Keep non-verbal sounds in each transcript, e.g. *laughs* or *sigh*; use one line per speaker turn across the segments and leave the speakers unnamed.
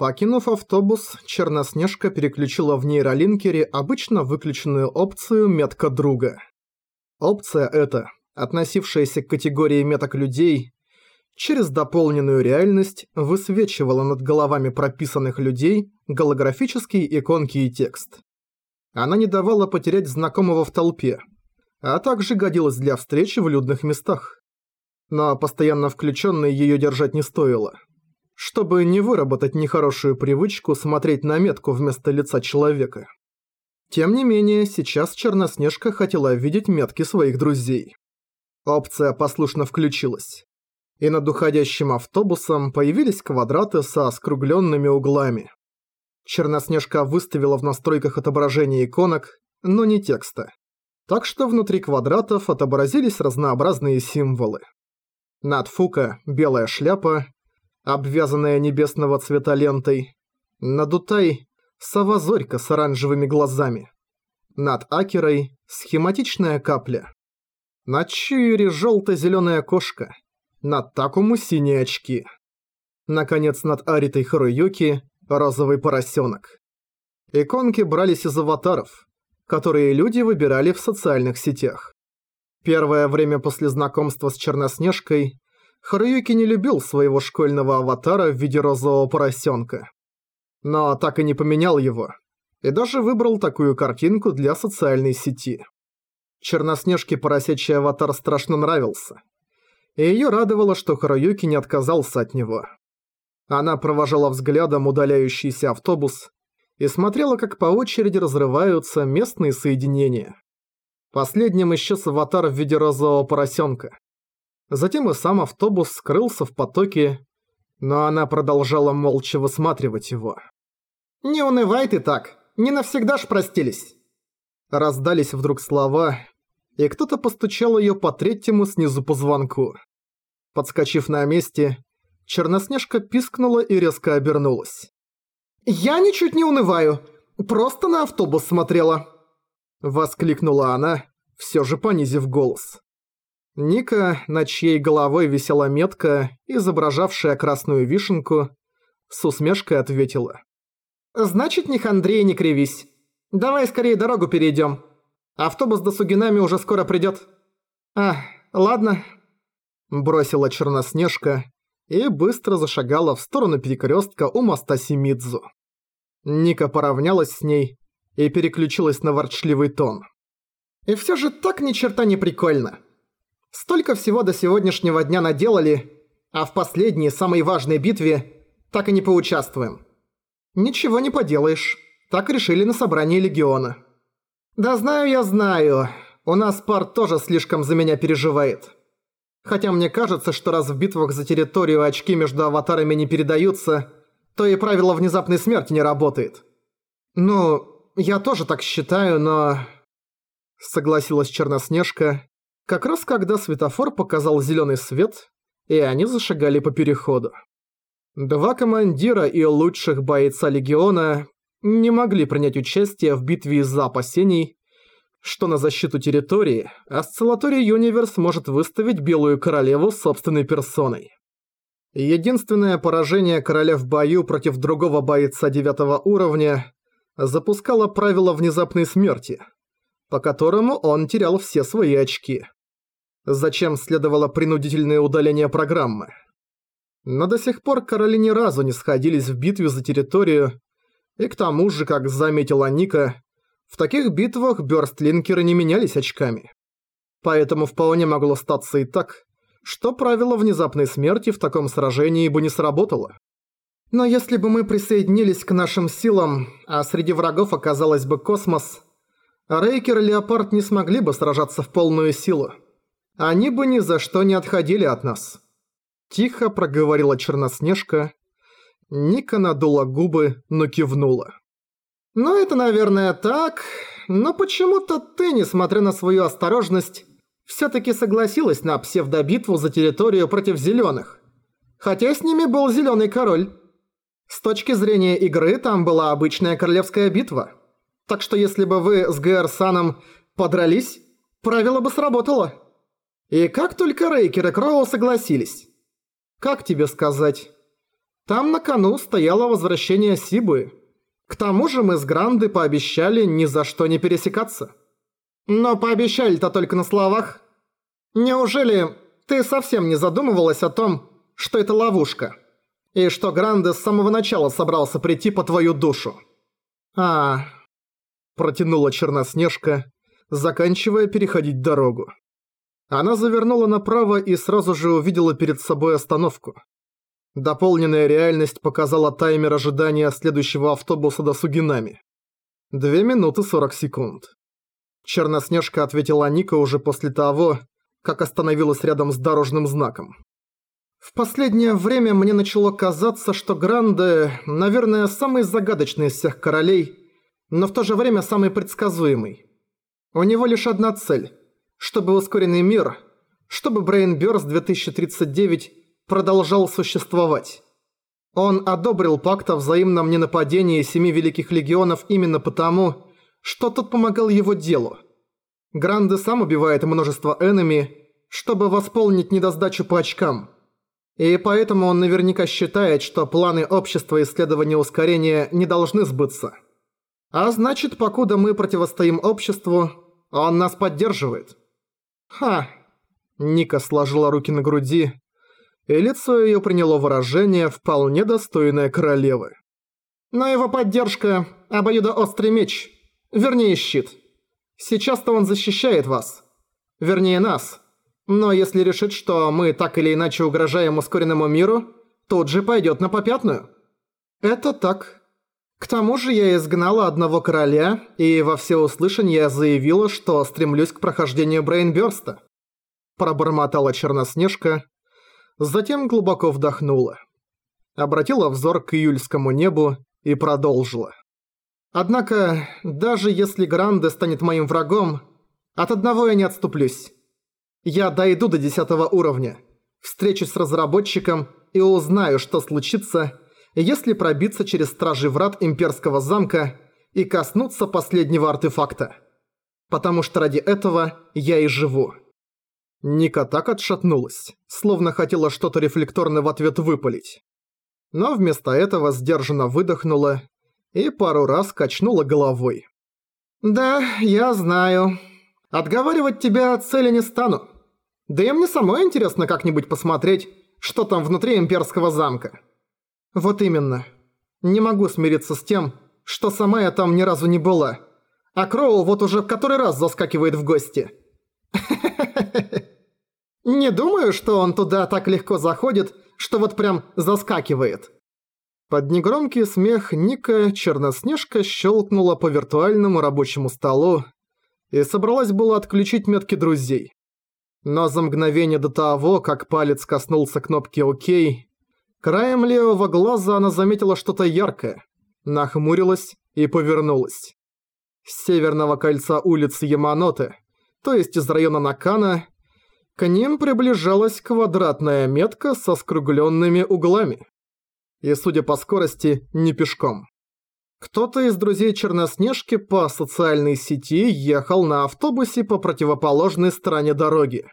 Покинув автобус, Черноснежка переключила в нейролинкере обычно выключенную опцию «Метка друга». Опция эта, относившаяся к категории меток людей, через дополненную реальность высвечивала над головами прописанных людей голографические иконки и текст. Она не давала потерять знакомого в толпе, а также годилась для встречи в людных местах. Но постоянно включенной ее держать не стоило – чтобы не выработать нехорошую привычку смотреть на метку вместо лица человека. Тем не менее, сейчас Черноснежка хотела видеть метки своих друзей. Опция послушно включилась. И над уходящим автобусом появились квадраты со скругленными углами. Черноснежка выставила в настройках отображение иконок, но не текста. Так что внутри квадратов отобразились разнообразные символы. Над Фука белая шляпа, обвязанная небесного цвета лентой. Надутай сова-зорька с оранжевыми глазами. Над Акерой схематичная капля. Над Чиури желто-зеленая кошка. Над Такому синие очки. Наконец над Аритой Харуюки розовый поросенок. Иконки брались из аватаров, которые люди выбирали в социальных сетях. Первое время после знакомства с Черноснежкой Харуюки не любил своего школьного аватара в виде розового поросенка. Но так и не поменял его. И даже выбрал такую картинку для социальной сети. Черноснежке поросячий аватар страшно нравился. И её радовало, что Харуюки не отказался от него. Она провожала взглядом удаляющийся автобус и смотрела, как по очереди разрываются местные соединения. Последним исчез аватар в виде розового поросенка. Затем и сам автобус скрылся в потоке, но она продолжала молча высматривать его.
«Не унывай ты так, не навсегда ж простились!»
Раздались вдруг слова, и кто-то постучал ее по третьему снизу по звонку. Подскочив на месте, Черноснежка пискнула и резко обернулась.
«Я ничуть не унываю, просто на автобус смотрела!»
Воскликнула она, все же понизив голос. Ника, над чьей головой висела метка, изображавшая красную вишенку, с усмешкой ответила.
«Значит, не хандрей, не кривись. Давай скорее дорогу перейдем. Автобус до Сугинами уже скоро придет. А, ладно».
Бросила Черноснежка и быстро зашагала в сторону перекрестка у моста Симидзу. Ника поравнялась с ней и переключилась на ворчливый тон.
«И все же так ни черта не прикольно. Столько всего до сегодняшнего дня наделали, а в последней, самой важной битве так и не поучаствуем. Ничего не поделаешь. Так решили на собрании Легиона. Да знаю я знаю. У нас пар тоже слишком за меня переживает. Хотя мне кажется, что раз в битвах за территорию очки между аватарами не передаются, то и правило внезапной смерти не работает. Ну, я тоже так считаю, но... Согласилась Черноснежка, как раз когда светофор показал зеленый свет, и они зашагали по переходу. Два командира и лучших бойца Легиона не могли принять участие в битве из-за опасений, что на защиту территории Осциллаторий Юниверс может выставить Белую Королеву собственной персоной. Единственное поражение короля в бою против другого бойца девятого уровня запускало правило внезапной смерти, по которому он терял все свои очки зачем следовало принудительное удаление программы. Но до сих пор короли ни разу не сходились в битве за территорию, и к тому же, как заметила Ника, в таких битвах бёрстлинкеры не менялись очками. Поэтому вполне могло статься и так, что правило внезапной смерти в таком сражении бы не сработало. Но если бы мы присоединились к нашим силам, а среди врагов оказалось бы космос, Рейкер и Леопард не смогли бы сражаться в полную силу они бы ни за что не отходили от нас. Тихо проговорила Черноснежка. Ника надула губы, но кивнула. «Ну это, наверное, так, но почему-то ты, несмотря на свою осторожность, всё-таки согласилась на псевдобитву за территорию против зелёных. Хотя с ними был Зелёный Король. С точки зрения игры там была обычная королевская битва. Так что если бы вы с Гэр Саном подрались, правило бы сработало». И как только Рейкер и Кроу согласились. Как тебе сказать? Там на кону стояло возвращение Сибы. К тому же мы с Гранды пообещали ни за что не пересекаться. Но пообещали-то только на словах. Неужели ты совсем не задумывалась о том, что это ловушка? И что Гранде с самого начала собрался прийти по твою душу?
А, протянула Черноснежка, заканчивая переходить дорогу. Она завернула направо и сразу же увидела перед собой остановку. Дополненная реальность показала таймер ожидания следующего автобуса до Сугинами. Две минуты сорок секунд. Черноснежка ответила Ника уже после того, как остановилась рядом с дорожным знаком. В последнее время мне начало казаться, что Гранде, наверное, самый загадочный из всех королей, но в то же время самый предсказуемый. У него лишь одна цель – чтобы ускоренный мир, чтобы Брейнбёрст 2039 продолжал существовать. Он одобрил пакт о взаимном ненападении Семи Великих Легионов именно потому, что тот помогал его делу. Гранде сам убивает множество энеми, чтобы восполнить недосдачу по очкам. И поэтому он наверняка считает, что планы общества исследования ускорения не должны сбыться. А значит, покуда мы противостоим обществу, он нас поддерживает. Ха. Ника сложила руки на груди, и лицо её приняло выражение, вполне достойное королевы. Но его поддержка – обоюдоострый меч, вернее щит. Сейчас-то он защищает вас. Вернее нас. Но если решит, что мы так или иначе угрожаем ускоренному миру, тут же пойдет на попятную. Это так. К тому же я изгнала одного короля, и во всеуслышание заявила, что стремлюсь к прохождению Брейнбёрста. Пробормотала Черноснежка, затем глубоко вдохнула. Обратила взор к июльскому небу и продолжила. Однако, даже если Гранде станет моим врагом, от одного я не отступлюсь. Я дойду до десятого уровня, встречусь с разработчиком и узнаю, что случится, если пробиться через стражи врат Имперского замка и коснуться последнего артефакта. Потому что ради этого я и живу. Ника так отшатнулась, словно хотела что-то рефлекторно в ответ выпалить. Но вместо этого сдержанно выдохнула и пару раз качнула головой. «Да, я знаю. Отговаривать тебя от цели не стану. Да и мне самой интересно как-нибудь посмотреть, что там внутри имперского замка. Вот именно. Не могу смириться с тем, что сама я там ни разу не была. А Кроу вот уже в который раз заскакивает в гости. *laughs* Не думаю, что он туда так легко заходит, что вот прям заскакивает. Под негромкий смех Ника Черноснежка щелкнула по виртуальному рабочему столу и собралась было отключить метки друзей. Но за мгновение до того, как палец коснулся кнопки «Ок», краем левого глаза она заметила что-то яркое, нахмурилась и повернулась. С северного кольца улицы Яманоте, то есть из района Накана, к ним приближалась квадратная метка со скругленными углами. И, судя по скорости, не пешком. Кто-то из друзей Черноснежки по социальной сети ехал на автобусе по противоположной стороне дороги.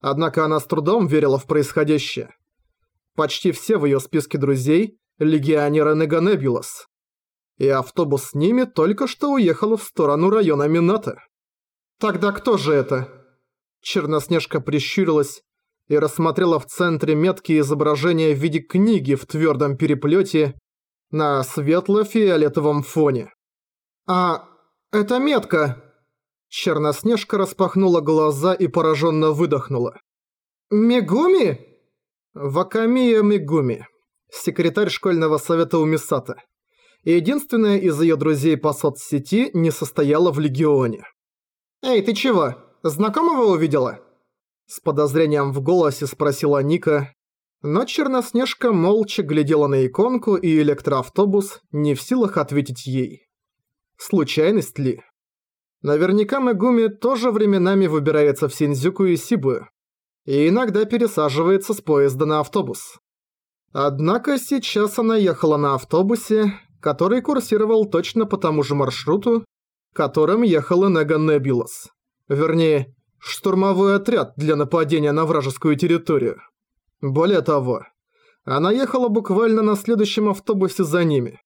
Однако она с трудом верила в происходящее. Почти все в ее списке друзей – легионеры Неганебулас. И автобус с ними только что уехал в сторону района Мината. «Тогда кто же это?» Черноснежка прищурилась и рассмотрела в центре метки изображение в виде книги в твердом переплете на светло-фиолетовом фоне. «А, это метка!» Черноснежка распахнула глаза и пораженно выдохнула. «Мегуми?» Вакамия Мегуми, секретарь школьного совета у Мисата. Единственная из ее друзей по соцсети не состояла в Легионе. «Эй, ты чего, знакомого увидела?» С подозрением в голосе спросила Ника, но Черноснежка молча глядела на иконку и электроавтобус, не в силах ответить ей. Случайность ли? Наверняка Мегуми тоже временами выбирается в Синдзюку и Сибу, и иногда пересаживается с поезда на автобус. Однако сейчас она ехала на автобусе, который курсировал точно по тому же маршруту, которым ехал и Нега Небулас. Вернее, штурмовой отряд для нападения на вражескую территорию. Более того, Она ехала буквально на следующем автобусе за ними.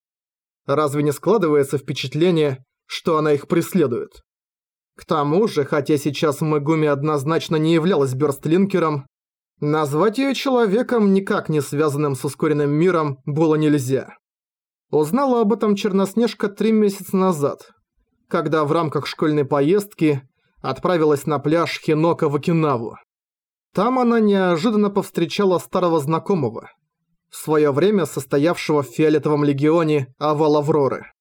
Разве не складывается впечатление, что она их преследует? К тому же, хотя сейчас Мегуми однозначно не являлась бёрстлинкером, назвать её человеком, никак не связанным с ускоренным миром, было нельзя. Узнала об этом Черноснежка три месяца назад, когда в рамках школьной поездки отправилась на пляж Хинока в Окинаву. Там она неожиданно повстречала старого знакомого, в своё время состоявшего в Фиолетовом легионе Авал Авроры.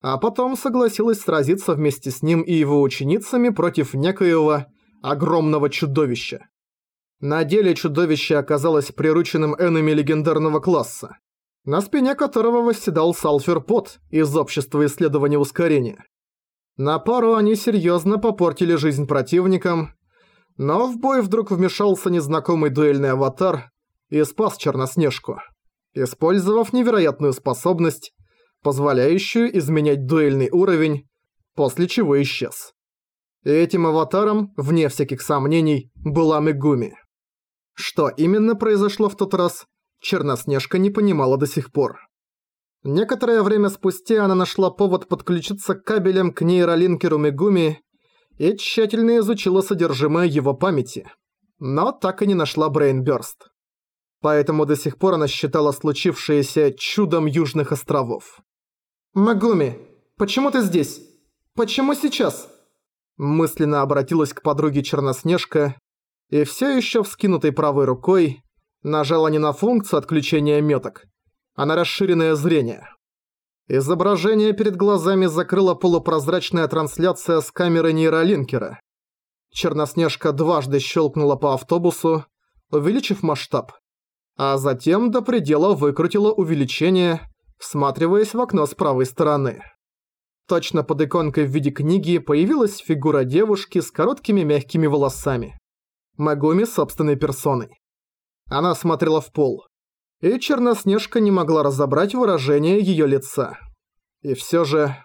А потом согласилась сразиться вместе с ним и его ученицами против некоего огромного чудовища. На деле чудовище оказалось прирученным энами легендарного класса, на спине которого восседал Салфер Пот из Общества исследования ускорения. На пару они серьезно попортили жизнь противникам, но в бой вдруг вмешался незнакомый дуэльный аватар и спас Черноснежку, использовав невероятную способность, позволяющую изменять дуэльный уровень, после чего исчез. И этим аватаром, вне всяких сомнений, была Мегуми. Что именно произошло в тот раз, Черноснежка не понимала до сих пор. Некоторое время спустя она нашла повод подключиться кабелем к нейролинкеру Мегуми и тщательно изучила содержимое его памяти, но так и не нашла Брейнбёрст. Поэтому до сих пор она считала случившееся чудом Южных островов.
«Магуми, почему ты здесь? Почему сейчас?»
Мысленно обратилась к подруге Черноснежка и все еще вскинутой правой рукой нажала не на функцию отключения меток, а на расширенное зрение. Изображение перед глазами закрыла полупрозрачная трансляция с камеры нейролинкера. Черноснежка дважды щелкнула по автобусу, увеличив масштаб, а затем до предела выкрутила увеличение, всматриваясь в окно с правой стороны. Точно под иконкой в виде книги появилась фигура девушки с короткими мягкими волосами. Магуми собственной персоной. Она смотрела в пол и Черноснежка не могла разобрать выражение её лица. И всё же...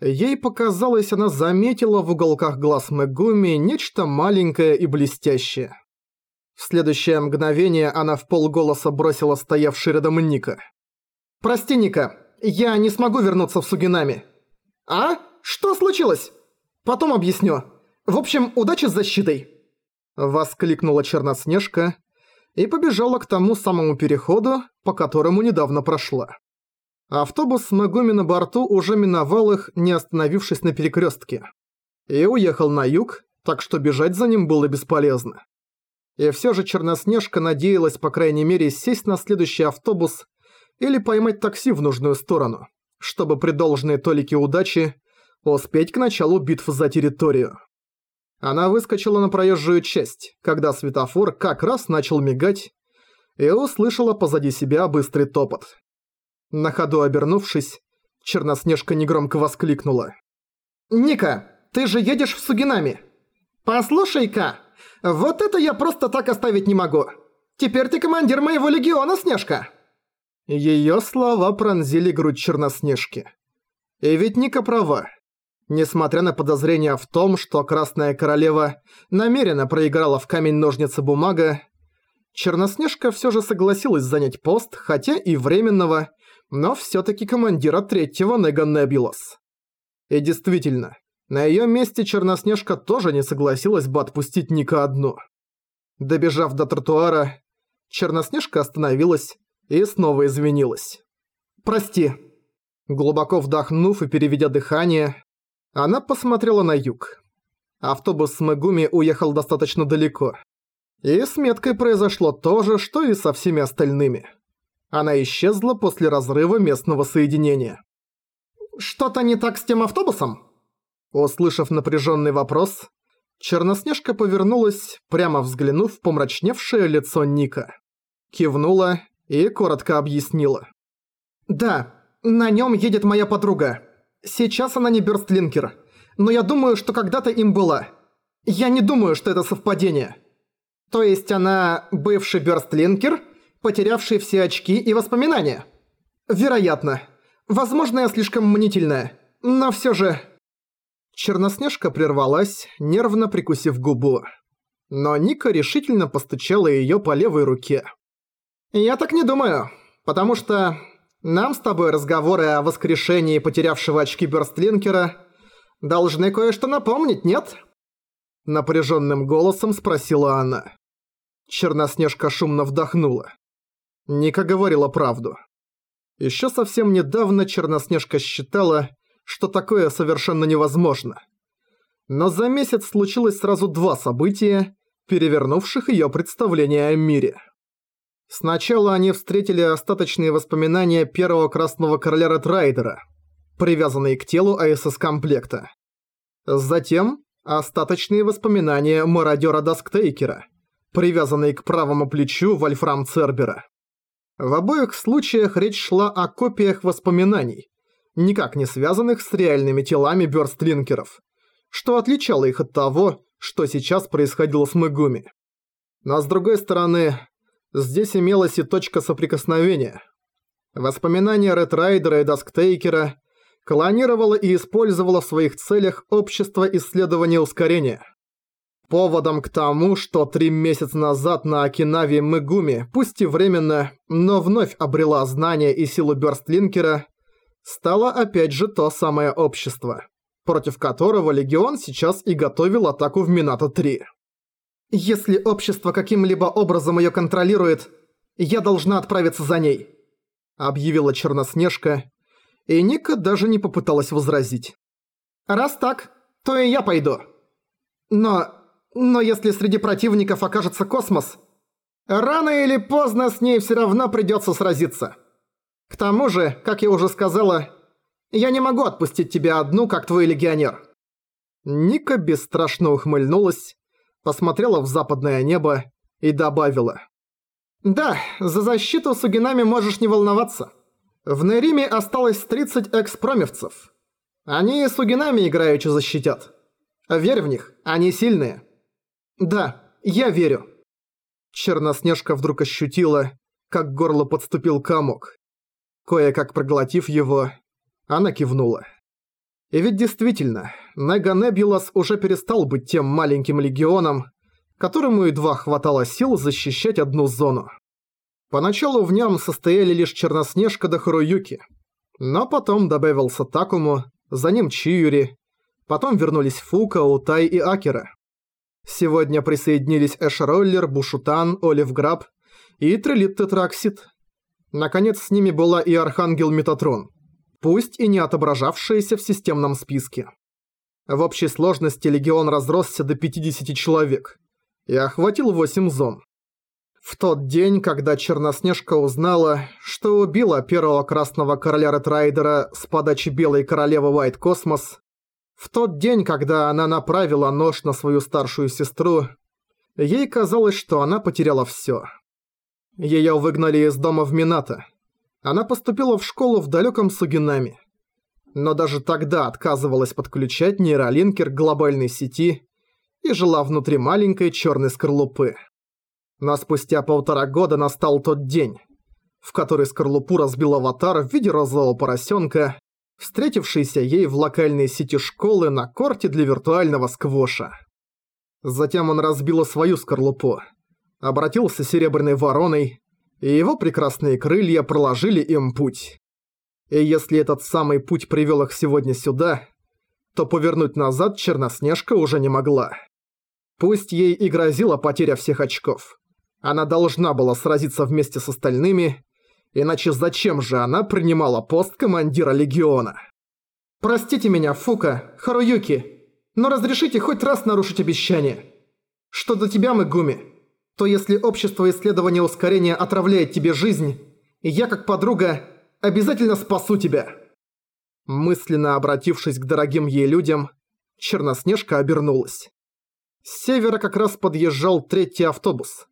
Ей показалось, она заметила в уголках глаз Мегуми нечто маленькое и блестящее. В следующее мгновение она в полголоса бросила стоявший рядом Ника.
«Прости, Ника, я не смогу вернуться в Сугинами». «А? Что случилось?» «Потом объясню. В общем, удачи с защитой!»
Воскликнула Черноснежка, и побежала к тому самому переходу, по которому недавно прошла. Автобус с Мегуми на борту уже миновал их, не остановившись на перекрестке. И уехал на юг, так что бежать за ним было бесполезно. И все же Черноснежка надеялась, по крайней мере, сесть на следующий автобус или поймать такси в нужную сторону, чтобы при должной толике удачи успеть к началу битв за территорию. Она выскочила на проезжую часть, когда светофор как раз начал мигать, и услышала позади себя быстрый топот. На ходу обернувшись, Черноснежка негромко воскликнула.
«Ника, ты же едешь в Сугинами! Послушай-ка, вот это я просто так оставить не могу! Теперь ты командир моего легиона, Снежка!»
Её слова пронзили грудь Черноснежки. И ведь Ника права. Несмотря на подозрения в том, что Красная Королева намеренно проиграла в камень-ножницы-бумага, Черноснежка все же согласилась занять пост, хотя и временного, но все-таки командира третьего Нега Небилос. И действительно, на ее месте Черноснежка тоже не согласилась бы отпустить Ника одну. Добежав до тротуара, Черноснежка остановилась и снова извинилась. «Прости». Глубоко вдохнув и переведя дыхание, она посмотрела на юг. Автобус с Мегуми уехал достаточно далеко. И с меткой произошло то же, что и со всеми остальными. Она исчезла после разрыва местного соединения.
«Что-то не так с тем автобусом?»
Услышав напряженный вопрос, Черноснежка повернулась, прямо взглянув в помрачневшее лицо Ника. Кивнула и коротко объяснила.
«Да, на нем едет моя подруга. Сейчас она не Бёрстлинкер, но я думаю, что когда-то им была. Я не думаю, что это совпадение. То есть она бывший Бёрстлинкер, потерявший все очки и воспоминания? Вероятно. Возможно, я слишком мнительная, но всё же...
Черноснежка прервалась, нервно прикусив губу. Но Ника решительно постучала её по левой руке.
Я так не думаю, потому что нам с тобой разговоры о воскрешении потерявшего очки Бёрстлинкера должны кое-что напомнить, нет?»
Напряженным голосом спросила она. Черноснежка шумно вдохнула. Ника говорила правду. Еще совсем недавно Черноснежка считала, что такое совершенно невозможно. Но за месяц случилось сразу два события, перевернувших ее представление о мире. Сначала они встретили остаточные воспоминания первого Красного Короля Ретрайдера, привязанные к телу АС-комплекта. Затем остаточные воспоминания мародера Дасктейкера, привязанные к правому плечу Вольфрам Цербера. В обоих случаях речь шла о копиях воспоминаний, никак не связанных с реальными телами бёрстлинкеров, что отличало их от того, что сейчас происходило с Мегуми. Но с другой стороны, здесь имелась и точка соприкосновения. Воспоминания Ретрайдера и Дасктейкера клонировало и использовало в своих целях общество исследования ускорения. Поводом к тому, что три месяца назад на Окинаве Мегуми, пусть и временно, но вновь обрела знания и силу Бёрстлинкера, стало опять же то самое общество, против которого Легион сейчас и готовил атаку в Минато-3.
«Если общество каким-либо образом её контролирует, я должна отправиться за ней»,
объявила Черноснежка, и Ника даже не попыталась возразить.
«Раз так, то и я пойду. Но... но если среди противников окажется космос, рано или поздно с ней всё равно придётся сразиться. К тому же, как я уже сказала, я не могу отпустить тебя одну, как твой легионер».
Ника бесстрашно ухмыльнулась, посмотрела в западное небо и добавила.
«Да, за защиту Сугинами можешь не волноваться. В Нериме осталось 30 экспромевцев. Они и Сугинами играючи защитят. Верь в них, они сильные. Да, я верю.
Черноснежка вдруг ощутила, как горло подступил комок. Кое-как проглотив его, она кивнула. И ведь действительно, Нега Небулас уже перестал быть тем маленьким легионом, которому едва хватало сил защищать одну зону. Поначалу в нем состояли лишь Черноснежка да Харуюки. Но потом добавился Такому, за ним Чиюри, потом вернулись Фука, Утай и Акера. Сегодня присоединились Эш-Роллер, Бушутан, Олив Граб и Трилит Тетраксид. Наконец с ними была и Архангел Метатрон, пусть и не отображавшаяся в системном списке. В общей сложности легион разросся до 50 человек и охватил 8 зон. В тот день, когда Черноснежка узнала, что убила первого Красного Короля Ретрайдера с подачи Белой Королевы Уайт Космос, в тот день, когда она направила нож на свою старшую сестру, ей казалось, что она потеряла всё. Её выгнали из дома в Минато. Она поступила в школу в далёком Сугинами. Но даже тогда отказывалась подключать нейролинкер к глобальной сети и жила внутри маленькой чёрной скорлупы. Но спустя полтора года настал тот день, в который скорлупу разбил аватар в виде розового поросенка, встретившийся ей в локальной сети школы на корте для виртуального сквоша. Затем он разбил свою скорлупу, обратился серебряной вороной, и его прекрасные крылья проложили им путь. И если этот самый путь привел их сегодня сюда, то повернуть назад Черноснежка уже не могла. Пусть ей и грозила потеря всех очков. Она должна была сразиться вместе с остальными, иначе зачем же она принимала пост командира легиона?
«Простите меня, Фука, Харуюки, но разрешите хоть раз нарушить обещание. Что до тебя, Мегуми, то если общество исследования ускорения отравляет тебе жизнь, я как подруга обязательно спасу тебя».
Мысленно обратившись к дорогим ей людям, Черноснежка обернулась. С севера как раз подъезжал третий автобус.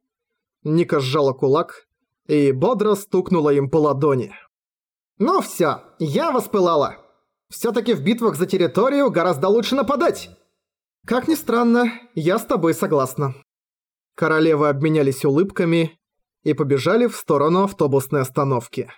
Ника сжала кулак и бодро стукнула им по ладони.
«Ну всё, я воспылала. Всё-таки в битвах за территорию гораздо лучше нападать!»
«Как ни странно, я с тобой согласна». Королевы обменялись улыбками и побежали в сторону автобусной остановки.